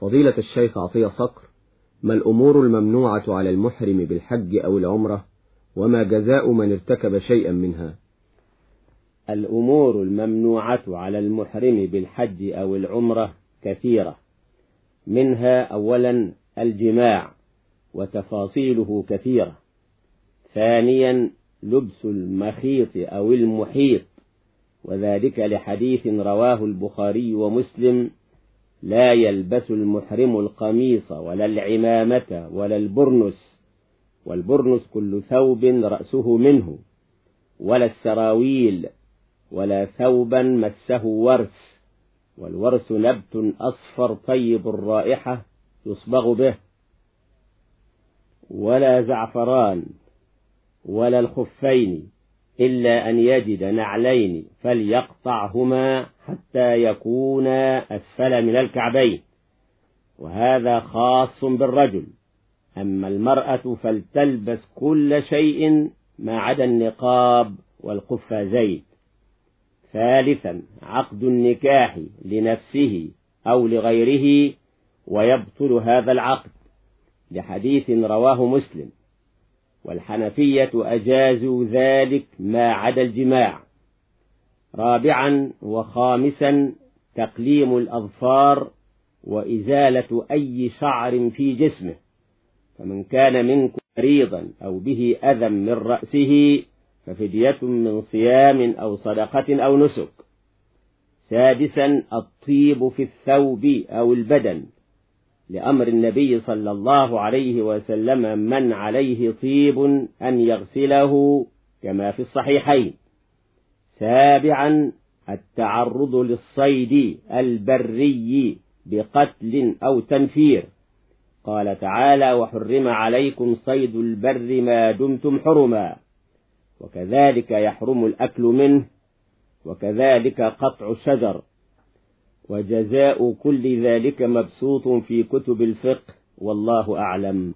فضيلة الشيخ عطية صقر ما الأمور الممنوعة على المحرم بالحج أو العمرة وما جزاء من ارتكب شيئا منها؟ الأمور الممنوعة على المحرم بالحج أو العمرة كثيرة. منها أولا الجماع وتفاصيله كثيرة. ثانيا لبس المخيط أو المحيط وذلك لحديث رواه البخاري ومسلم لا يلبس المحرم القميص ولا العمامة ولا البرنس والبرنس كل ثوب رأسه منه ولا السراويل ولا ثوبا مسه ورس والورس نبت أصفر طيب الرائحة يصبغ به ولا زعفران ولا الخفين إلا أن يجد نعلين فليقطعهما حتى يكونا أسفل من الكعبين. وهذا خاص بالرجل. أما المرأة فلتلبس كل شيء ما عدا النقاب والقفازين. ثالثا عقد النكاح لنفسه أو لغيره ويبطل هذا العقد. لحديث رواه مسلم. والحنفية أجازوا ذلك ما عدا الجماع. رابعا وخامسا تقليم الأظفار وإزالة أي شعر في جسمه. فمن كان منكم مريضا أو به أذى من رأسه ففدية من صيام أو صدقة أو نسك. سادسا الطيب في الثوب أو البدن. لأمر النبي صلى الله عليه وسلم من عليه طيب أن يغسله كما في الصحيحين. سابعا التعرض للصيد البري بقتل أو تنفير. قال تعالى وحرم عليكم صيد البر ما دمتم حرما. وكذلك يحرم الأكل منه. وكذلك قطع الشجر. وجزاء كل ذلك مبسوط في كتب الفقه والله أعلم.